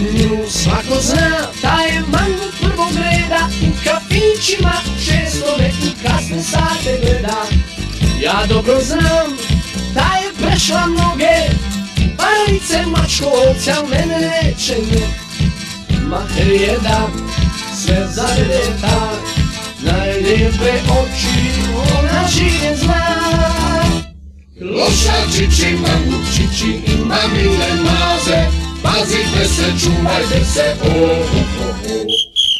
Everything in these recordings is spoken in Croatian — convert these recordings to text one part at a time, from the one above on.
Nju svako zna, ta je mangu prvog reda U kafićima često me u kasne sate gleda. Ja dobro znam, ta je prešla mnoge Paralice mačkovce, al mene neće ne Mater je da sve zavede ta Najlijepe oči, ona čine zna. Loša čiči, mangučići i mamine maze Pazite se, čuvajte se, o, o, o,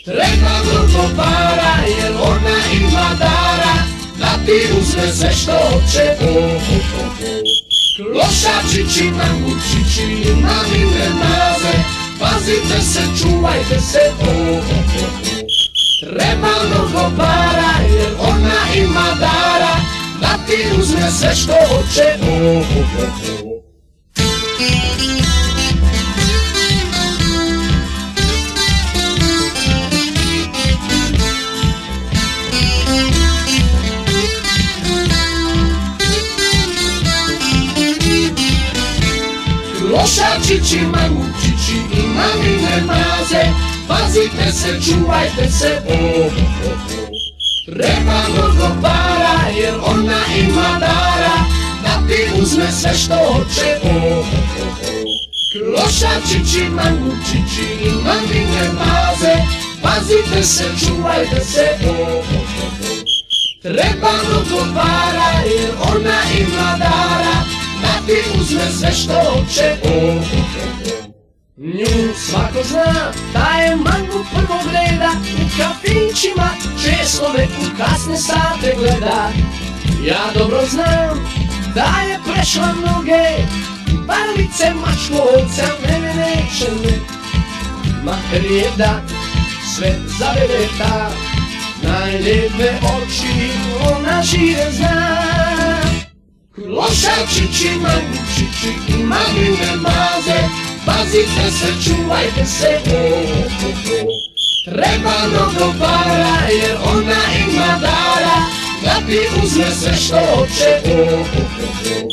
Treba mnogo para, jer ona ima dara Da ti uzme sve što hoće, o, o, o, o. Klošačići, mangučići i mamine maze Pazite se, čuvajte se, o, o, o, o. Treba mnogo para, jer ona ima dara Da ti uzme sve što hoće, o, o, o, o. Lošačići, mangučići i mamine maze Pazite se, čuvajte se, o, o, o, o. Treba mnogo para, jer ona ima dara Da ti uzme sve što hoće, o, o, o. Klošačići, mangučići i mamine maze Pazite se, čuvajte se, o. Treba mnogo para, ti uzme sve što hoće, o. Nju svako zna, ta je mangu prvog reda U kafićima često me u kasne sate gleda. Ja dobro znam, da je prešla mnoge Barvice mačkovce, a mene neće ne Mater je da sve zavede ta Najlijepe oči ona šire zna Lošačići, mangučići i mamine maze Pazite se, čuvajte se, o, o, o. Treba mnogo para, jer ona ima dara Da ti uzme sve što hoće, o, o, o, o.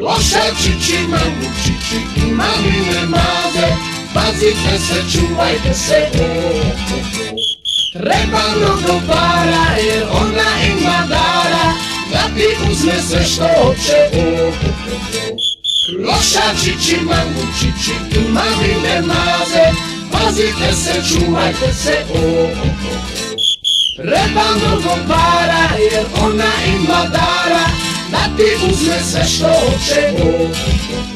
Klošačići, mangučići i mamine maze Pazite se, čuvajte se, o, o, o. Treba mnogo para, jer ona Ti uzme sve što hoće, o, o, o, o. Klošačići, mangučići i mamine maze Pazite se, čuvajte se, o, o, mnogo para, jer ona ima dara Da ti uzme sve što hoće, o, o.